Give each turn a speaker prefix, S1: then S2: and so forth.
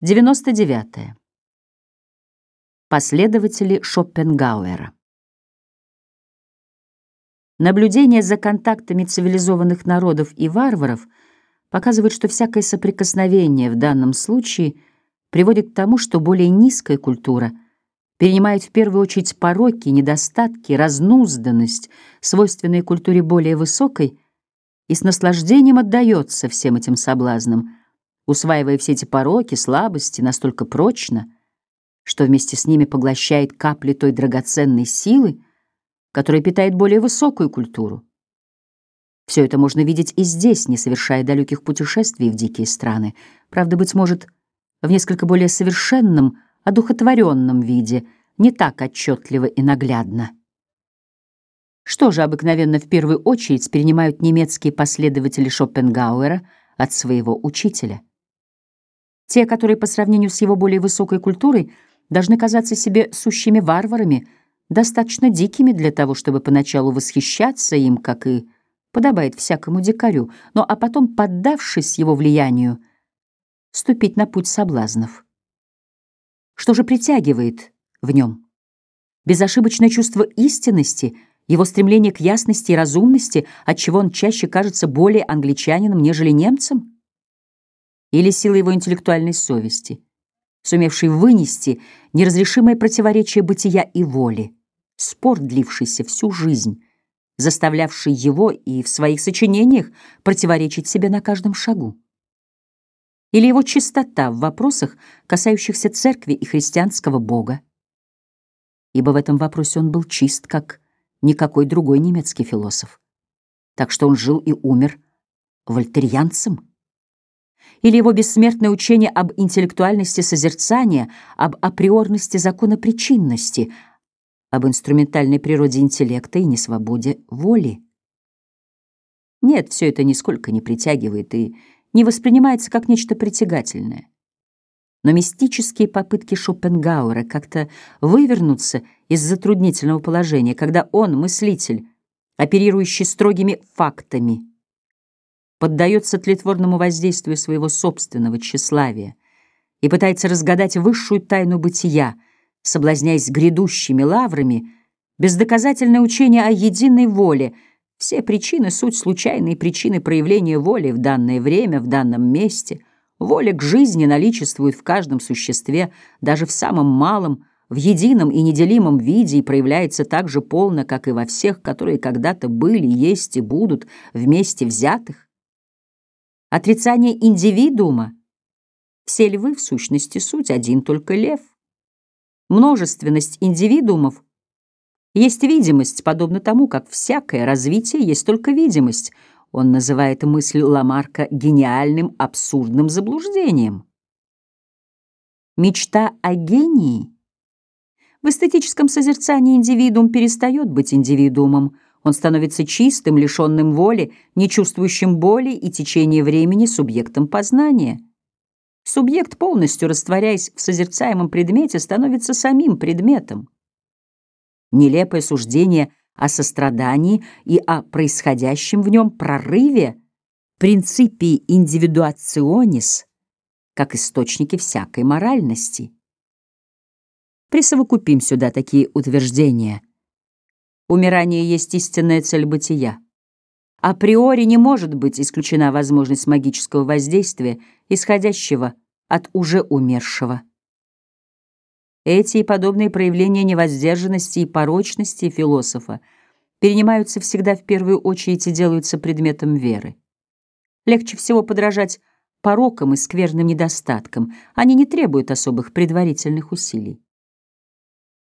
S1: 99. -е. Последователи Шопенгауэра. Наблюдение за контактами цивилизованных народов и варваров показывает, что всякое соприкосновение в данном случае приводит к тому, что более низкая культура перенимает в первую очередь пороки, недостатки, разнузданность, свойственные культуре более высокой, и с наслаждением отдается всем этим соблазнам – усваивая все эти пороки, слабости настолько прочно, что вместе с ними поглощает капли той драгоценной силы, которая питает более высокую культуру. Все это можно видеть и здесь, не совершая далеких путешествий в дикие страны, правда, быть может, в несколько более совершенном, одухотворенном виде, не так отчетливо и наглядно. Что же обыкновенно в первую очередь перенимают немецкие последователи Шопенгауэра от своего учителя? Те, которые по сравнению с его более высокой культурой должны казаться себе сущими варварами, достаточно дикими для того, чтобы поначалу восхищаться им, как и подобает всякому дикарю, но а потом, поддавшись его влиянию, ступить на путь соблазнов. Что же притягивает в нем? Безошибочное чувство истинности, его стремление к ясности и разумности, отчего он чаще кажется более англичанином, нежели немцем? Или сила его интеллектуальной совести, сумевшей вынести неразрешимое противоречие бытия и воли, спор, длившийся всю жизнь, заставлявший его и в своих сочинениях противоречить себе на каждом шагу. Или его чистота в вопросах, касающихся церкви и христианского Бога. Ибо в этом вопросе он был чист, как никакой другой немецкий философ. Так что он жил и умер вольтерьянцем или его бессмертное учение об интеллектуальности созерцания, об априорности закона причинности, об инструментальной природе интеллекта и несвободе воли. Нет, все это нисколько не притягивает и не воспринимается как нечто притягательное. Но мистические попытки Шопенгауэра как-то вывернуться из затруднительного положения, когда он, мыслитель, оперирующий строгими фактами, поддается тлетворному воздействию своего собственного тщеславия и пытается разгадать высшую тайну бытия, соблазняясь грядущими лаврами, бездоказательное учение о единой воле, все причины — суть случайные причины проявления воли в данное время, в данном месте. Воля к жизни наличествует в каждом существе, даже в самом малом, в едином и неделимом виде и проявляется так же полно, как и во всех, которые когда-то были, есть и будут вместе взятых. Отрицание индивидуума. Все львы, в сущности, суть один только лев. Множественность индивидуумов есть видимость, подобно тому, как всякое развитие есть только видимость. Он называет мысль Ламарка гениальным абсурдным заблуждением. Мечта о гении. В эстетическом созерцании индивидуум перестает быть индивидуумом, он становится чистым, лишенным воли, не чувствующим боли и течения времени субъектом познания. Субъект, полностью растворяясь в созерцаемом предмете, становится самим предметом. Нелепое суждение о сострадании и о происходящем в нем прорыве принципе индивидуационис как источники всякой моральности. Присовокупим сюда такие утверждения – Умирание есть истинная цель бытия. Априори не может быть исключена возможность магического воздействия, исходящего от уже умершего. Эти и подобные проявления невоздержанности и порочности философа перенимаются всегда в первую очередь и делаются предметом веры. Легче всего подражать порокам и скверным недостаткам, они не требуют особых предварительных усилий.